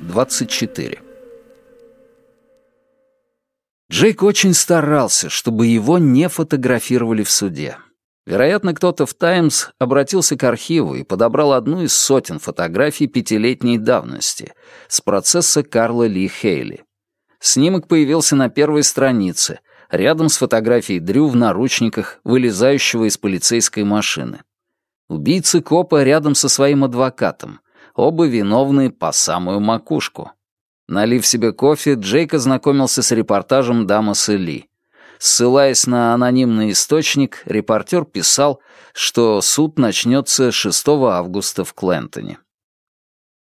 Двадцать четыре. Джейк очень старался, чтобы его не фотографировали в суде. Вероятно, кто-то в «Таймс» обратился к архиву и подобрал одну из сотен фотографий пятилетней давности с процесса Карла Ли Хейли. Снимок появился на первой странице, рядом с фотографией Дрю в наручниках, вылезающего из полицейской машины. Убийцы копа рядом со своим адвокатом, оба виновны по самую макушку. Налив себе кофе, Джейк ознакомился с репортажем Дамаса Ли. Ссылаясь на анонимный источник, репортер писал, что суд начнется 6 августа в Клентоне.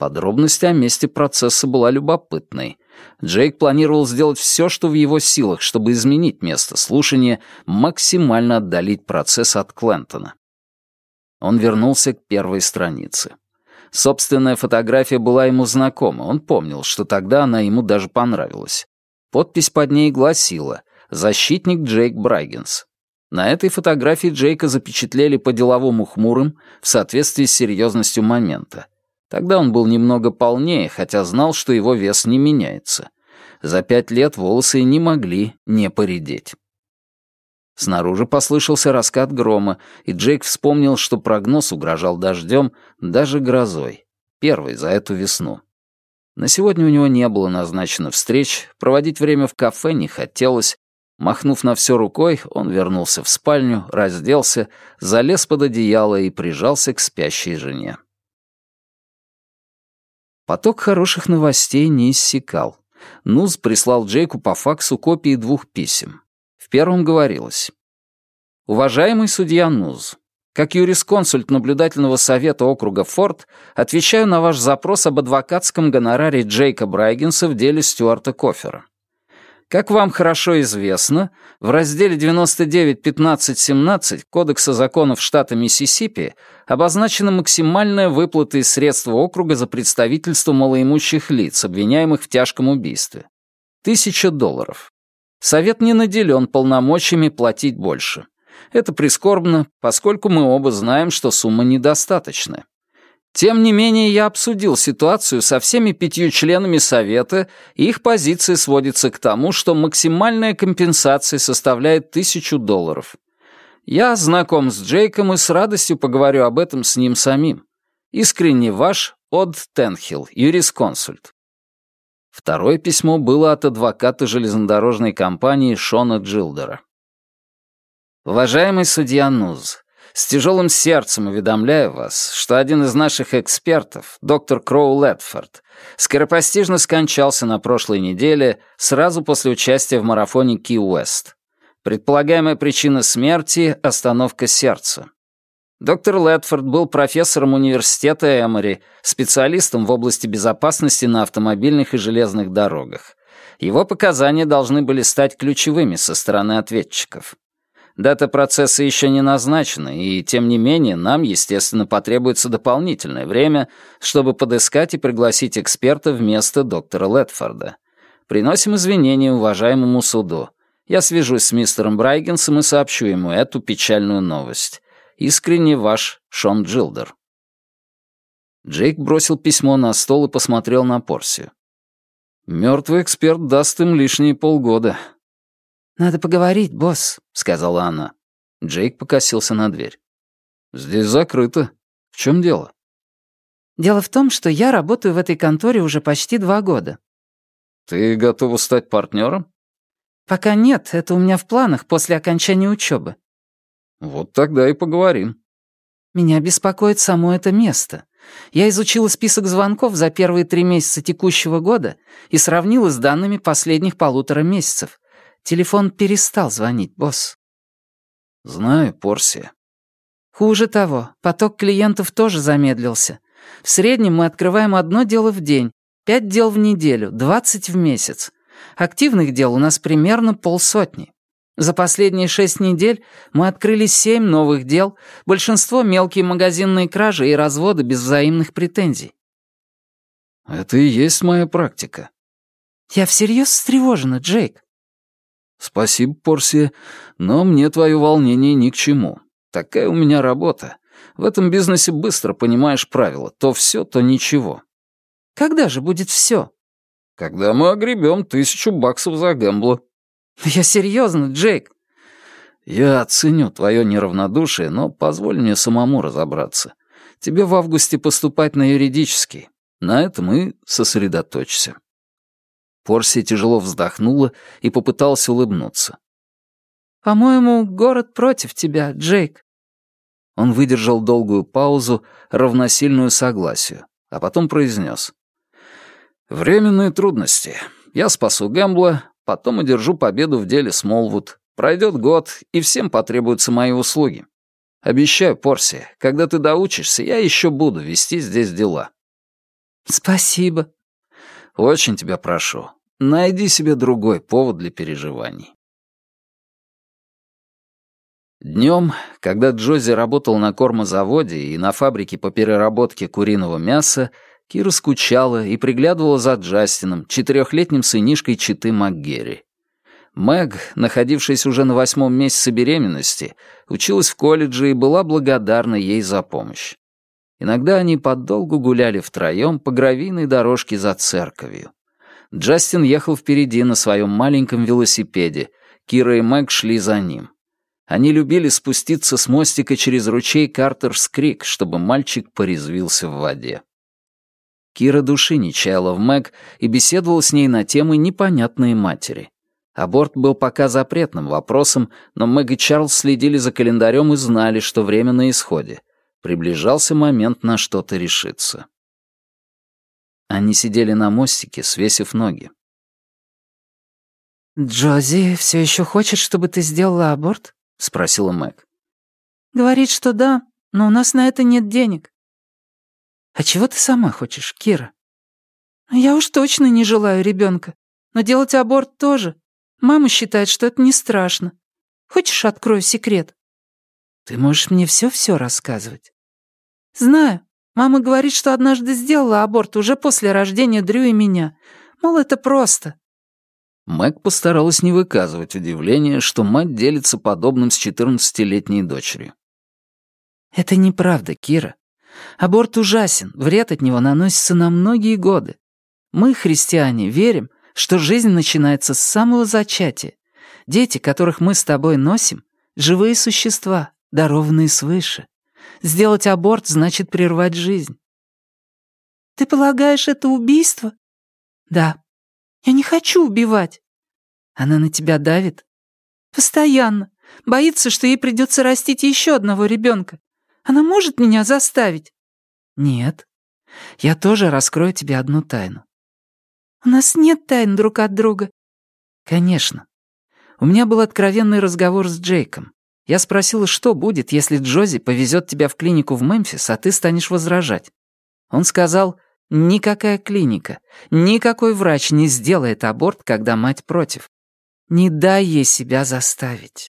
Подробность о месте процесса была любопытной. Джейк планировал сделать все, что в его силах, чтобы изменить место слушания, максимально отдалить процесс от Клентона. Он вернулся к первой странице. Собственная фотография была ему знакома, он помнил, что тогда она ему даже понравилась. Подпись под ней гласила «Защитник Джейк Брайгенс». На этой фотографии Джейка запечатлели по-деловому хмурым в соответствии с серьезностью момента. Тогда он был немного полнее, хотя знал, что его вес не меняется. За пять лет волосы не могли не поредеть. Снаружи послышался раскат грома, и Джейк вспомнил, что прогноз угрожал дождем, даже грозой. Первый за эту весну. На сегодня у него не было назначено встреч, проводить время в кафе не хотелось. Махнув на все рукой, он вернулся в спальню, разделся, залез под одеяло и прижался к спящей жене. Поток хороших новостей не иссякал. Нуз прислал Джейку по факсу копии двух писем. В первом говорилось. «Уважаемый судья Нуз, как юрисконсульт наблюдательного совета округа Форд, отвечаю на ваш запрос об адвокатском гонораре Джейка Брайгенса в деле Стюарта Кофера. Как вам хорошо известно, в разделе 99.15.17 Кодекса законов штата Миссисипи обозначена максимальная выплата из средств округа за представительство малоимущих лиц, обвиняемых в тяжком убийстве. Тысяча долларов. Совет не наделен полномочиями платить больше. Это прискорбно, поскольку мы оба знаем, что сумма недостаточная. Тем не менее, я обсудил ситуацию со всеми пятью членами Совета, и их позиция сводится к тому, что максимальная компенсация составляет тысячу долларов. Я знаком с Джейком и с радостью поговорю об этом с ним самим. Искренне ваш Од Тенхилл, юрисконсульт. Второе письмо было от адвоката железнодорожной компании Шона Джилдера. «Уважаемый судья Нуз, с тяжелым сердцем уведомляю вас, что один из наших экспертов, доктор Кроу Летфорд, скоропостижно скончался на прошлой неделе сразу после участия в марафоне Ки-Уэст. Предполагаемая причина смерти — остановка сердца. Доктор Летфорд был профессором университета Эмори, специалистом в области безопасности на автомобильных и железных дорогах. Его показания должны были стать ключевыми со стороны ответчиков. Дата процесса еще не назначена, и, тем не менее, нам, естественно, потребуется дополнительное время, чтобы подыскать и пригласить эксперта вместо доктора Летфорда. Приносим извинения уважаемому суду. Я свяжусь с мистером Брайгенсом и сообщу ему эту печальную новость. Искренне ваш Шон Джилдер. Джейк бросил письмо на стол и посмотрел на Порсию. Мертвый эксперт даст им лишние полгода. «Надо поговорить, босс», — сказала она. Джейк покосился на дверь. «Здесь закрыто. В чем дело?» «Дело в том, что я работаю в этой конторе уже почти два года». «Ты готова стать партнером? «Пока нет, это у меня в планах после окончания учебы. «Вот тогда и поговорим». «Меня беспокоит само это место. Я изучила список звонков за первые три месяца текущего года и сравнила с данными последних полутора месяцев. Телефон перестал звонить, босс». «Знаю, Порсия». «Хуже того, поток клиентов тоже замедлился. В среднем мы открываем одно дело в день, пять дел в неделю, двадцать в месяц. Активных дел у нас примерно полсотни. За последние шесть недель мы открыли семь новых дел, большинство — мелкие магазинные кражи и разводы без взаимных претензий. Это и есть моя практика. Я всерьез встревожена, Джейк. «Спасибо, Порсия, но мне твое волнение ни к чему. Такая у меня работа. В этом бизнесе быстро понимаешь правила. То все, то ничего». «Когда же будет все?» «Когда мы огребем тысячу баксов за Гэмбла». «Я серьезно, Джейк». «Я оценю твое неравнодушие, но позволь мне самому разобраться. Тебе в августе поступать на юридический. На этом и сосредоточься». Порси тяжело вздохнула и попыталась улыбнуться. «По-моему, город против тебя, Джейк». Он выдержал долгую паузу, равносильную согласию, а потом произнес. «Временные трудности. Я спасу Гэмбла, потом одержу победу в деле Смолвуд. Пройдет год, и всем потребуются мои услуги. Обещаю, Порси, когда ты доучишься, я еще буду вести здесь дела». «Спасибо», очень тебя прошу, найди себе другой повод для переживаний. Днем, когда Джози работал на кормозаводе и на фабрике по переработке куриного мяса, Кира скучала и приглядывала за Джастином, четырехлетним сынишкой Читы МакГерри. Мэг, находившаяся уже на восьмом месяце беременности, училась в колледже и была благодарна ей за помощь. Иногда они подолгу гуляли втроем по гравийной дорожке за церковью. Джастин ехал впереди на своем маленьком велосипеде, Кира и Мэг шли за ним. Они любили спуститься с мостика через ручей Картерс-Крик, чтобы мальчик порезвился в воде. Кира души не чаяла в Мэг и беседовала с ней на темы непонятные матери. Аборт был пока запретным вопросом, но Мэг и Чарльз следили за календарем и знали, что время на исходе. Приближался момент на что-то решиться. Они сидели на мостике, свесив ноги. «Джози все еще хочет, чтобы ты сделала аборт?» — спросила Мэг. «Говорит, что да, но у нас на это нет денег». «А чего ты сама хочешь, Кира?» «Я уж точно не желаю ребенка, но делать аборт тоже. Мама считает, что это не страшно. Хочешь, открою секрет?» Ты можешь мне все-все рассказывать. Знаю. Мама говорит, что однажды сделала аборт уже после рождения Дрю и меня. Мол, это просто. Мэг постаралась не выказывать удивления, что мать делится подобным с 14-летней дочерью. «Это неправда, Кира. Аборт ужасен, вред от него наносится на многие годы. Мы, христиане, верим, что жизнь начинается с самого зачатия. Дети, которых мы с тобой носим, — живые существа, дарованные свыше. Сделать аборт значит прервать жизнь. Ты полагаешь, это убийство? Да. Я не хочу убивать. Она на тебя давит? Постоянно. Боится, что ей придется растить еще одного ребенка. Она может меня заставить? Нет. Я тоже раскрою тебе одну тайну. У нас нет тайн друг от друга. Конечно. У меня был откровенный разговор с Джейком. Я спросила, что будет, если Джози повезет тебя в клинику в Мемфис, а ты станешь возражать. Он сказал, никакая клиника, никакой врач не сделает аборт, когда мать против. Не дай ей себя заставить.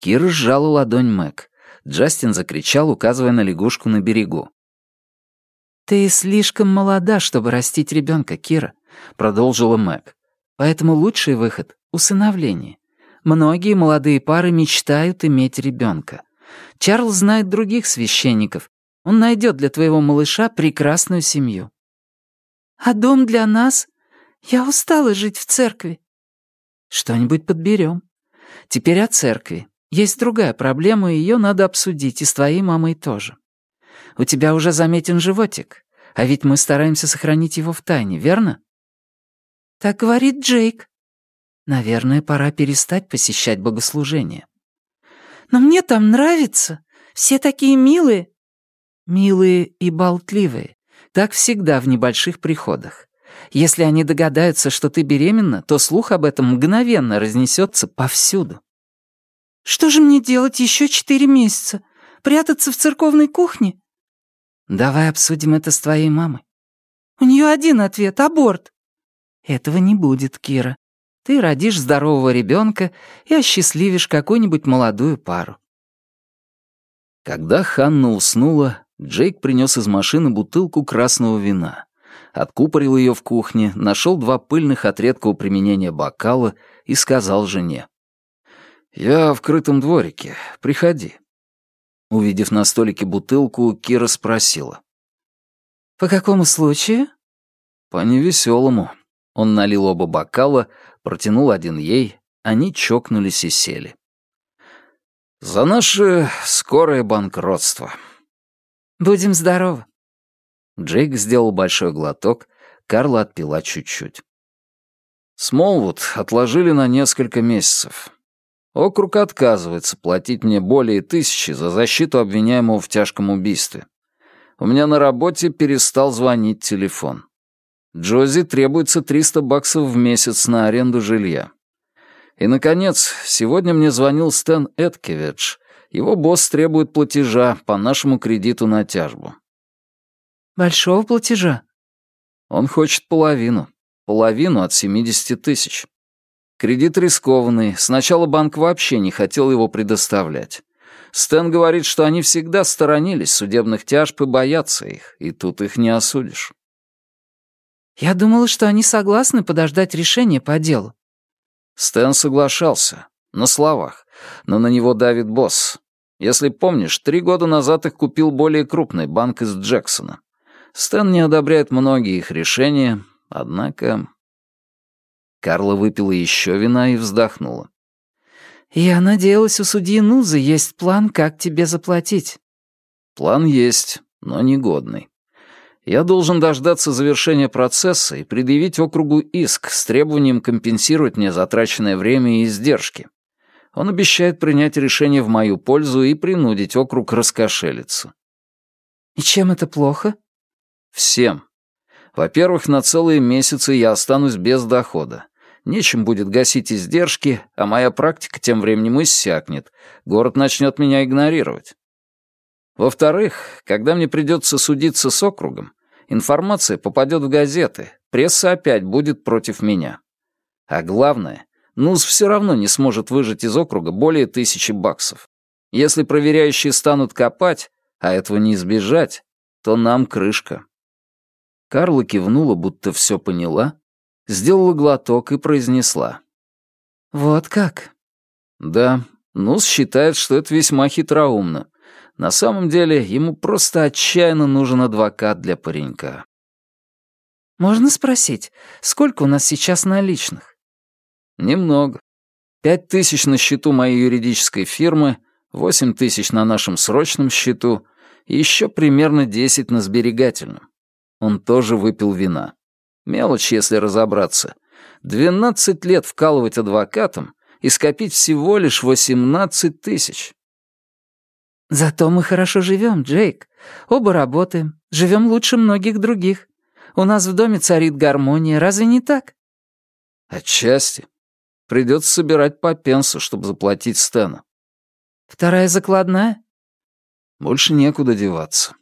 Кира сжала ладонь Мэг. Джастин закричал, указывая на лягушку на берегу. «Ты слишком молода, чтобы растить ребенка, Кира», — продолжила Мэг. «Поэтому лучший выход — усыновление. Многие молодые пары мечтают иметь ребенка. Чарльз знает других священников. Он найдет для твоего малыша прекрасную семью. А дом для нас? Я устала жить в церкви. Что-нибудь подберем. Теперь о церкви. Есть другая проблема, и ее надо обсудить, и с твоей мамой тоже. У тебя уже заметен животик, а ведь мы стараемся сохранить его в тайне, верно? Так говорит Джейк. Наверное, пора перестать посещать богослужения. Но мне там нравится. Все такие милые. Милые и болтливые. Так всегда в небольших приходах. Если они догадаются, что ты беременна, то слух об этом мгновенно разнесется повсюду. Что же мне делать еще четыре месяца? Прятаться в церковной кухне? Давай обсудим это с твоей мамой. У нее один ответ — аборт. Этого не будет, Кира. Ты родишь здорового ребенка и осчастливишь какую-нибудь молодую пару. Когда Ханна уснула, Джейк принес из машины бутылку красного вина. Откупорил ее в кухне, нашел два пыльных от редкого применения бокала и сказал жене. «Я в крытом дворике. Приходи». Увидев на столике бутылку, Кира спросила. «По какому случаю?» «По невеселому». Он налил оба бокала, протянул один ей, они чокнулись и сели. «За наше скорое банкротство». «Будем здоровы». Джейк сделал большой глоток, Карла отпила чуть-чуть. Смолвуд отложили на несколько месяцев. Округ отказывается платить мне более тысячи за защиту обвиняемого в тяжком убийстве. У меня на работе перестал звонить телефон. Джози требуется 300 баксов в месяц на аренду жилья. И, наконец, сегодня мне звонил Стэн Эткевич. Его босс требует платежа по нашему кредиту на тяжбу. Большого платежа? Он хочет половину. Половину от 70 тысяч. Кредит рискованный. Сначала банк вообще не хотел его предоставлять. Стэн говорит, что они всегда сторонились судебных тяжб и боятся их, и тут их не осудишь. Я думала, что они согласны подождать решения по делу. Стэн соглашался, на словах, но на него давит босс. Если помнишь, три года назад их купил более крупный банк из Джексона. Стэн не одобряет многие их решения, однако... Карла выпила еще вина и вздохнула. «Я надеялась, у судьи Нузы есть план, как тебе заплатить». «План есть, но негодный. Я должен дождаться завершения процесса и предъявить округу иск с требованием компенсировать мне затраченное время и издержки. Он обещает принять решение в мою пользу и принудить округ раскошелиться. И чем это плохо? Всем. Во-первых, на целые месяцы я останусь без дохода. Нечем будет гасить издержки, а моя практика тем временем иссякнет. Город начнет меня игнорировать. Во-вторых, когда мне придется судиться с округом, информация попадет в газеты, пресса опять будет против меня. А главное, НУС все равно не сможет выжать из округа более тысячи баксов. Если проверяющие станут копать, а этого не избежать, то нам крышка. Карла кивнула, будто все поняла, сделала глоток и произнесла. «Вот как?» «Да, Нус считает, что это весьма хитроумно. На самом деле ему просто отчаянно нужен адвокат для паренька. «Можно спросить, сколько у нас сейчас наличных?» «Немного. Пять тысяч на счету моей юридической фирмы, восемь тысяч на нашем срочном счету и еще примерно десять на сберегательном. Он тоже выпил вина. Мелочь, если разобраться. Двенадцать лет вкалывать адвокатом и скопить всего лишь восемнадцать тысяч. «Зато мы хорошо живем, Джейк. Оба работаем, живем лучше многих других. У нас в доме царит гармония, разве не так?» «Отчасти. Придется собирать по пенсу, чтобы заплатить Стэну». «Вторая закладная?» «Больше некуда деваться».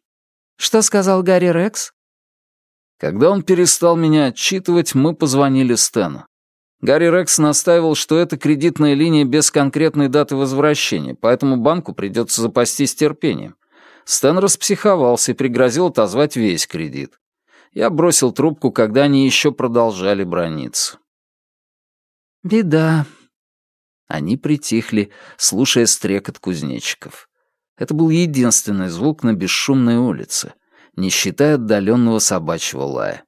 «Что сказал Гарри Рекс?» Когда он перестал меня отчитывать, мы позвонили Стэну. Гарри Рекс настаивал, что это кредитная линия без конкретной даты возвращения, поэтому банку придется запастись терпением. Стэн распсиховался и пригрозил отозвать весь кредит. Я бросил трубку, когда они еще продолжали брониться. «Беда». Они притихли, слушая стрекот кузнечиков. Это был единственный звук на бесшумной улице, не считая отдаленного собачьего лая.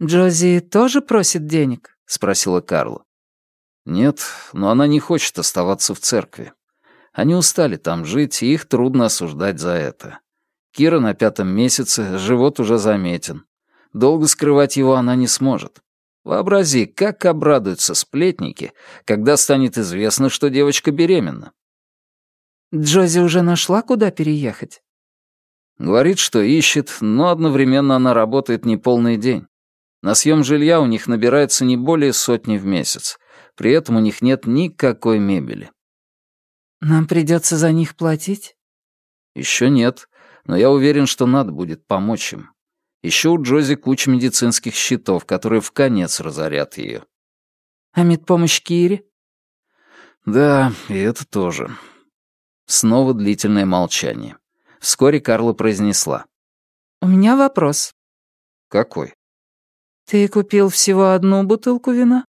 «Джози тоже просит денег?» — спросила Карла. «Нет, но она не хочет оставаться в церкви. Они устали там жить, и их трудно осуждать за это. Кира на пятом месяце, живот уже заметен. Долго скрывать его она не сможет. Вообрази, как обрадуются сплетники, когда станет известно, что девочка беременна. Джози уже нашла, куда переехать? Говорит, что ищет, но одновременно она работает не полный день. На съем жилья у них набирается не более сотни в месяц. При этом у них нет никакой мебели. Нам придется за них платить? Еще нет, но я уверен, что надо будет помочь им. Еще у Джози куча медицинских счетов, которые в конец разорят ее. А медпомощь Кире? Да, и это тоже. Снова длительное молчание. Вскоре Карла произнесла. «У меня вопрос. Какой? Ты купил всего одну бутылку вина?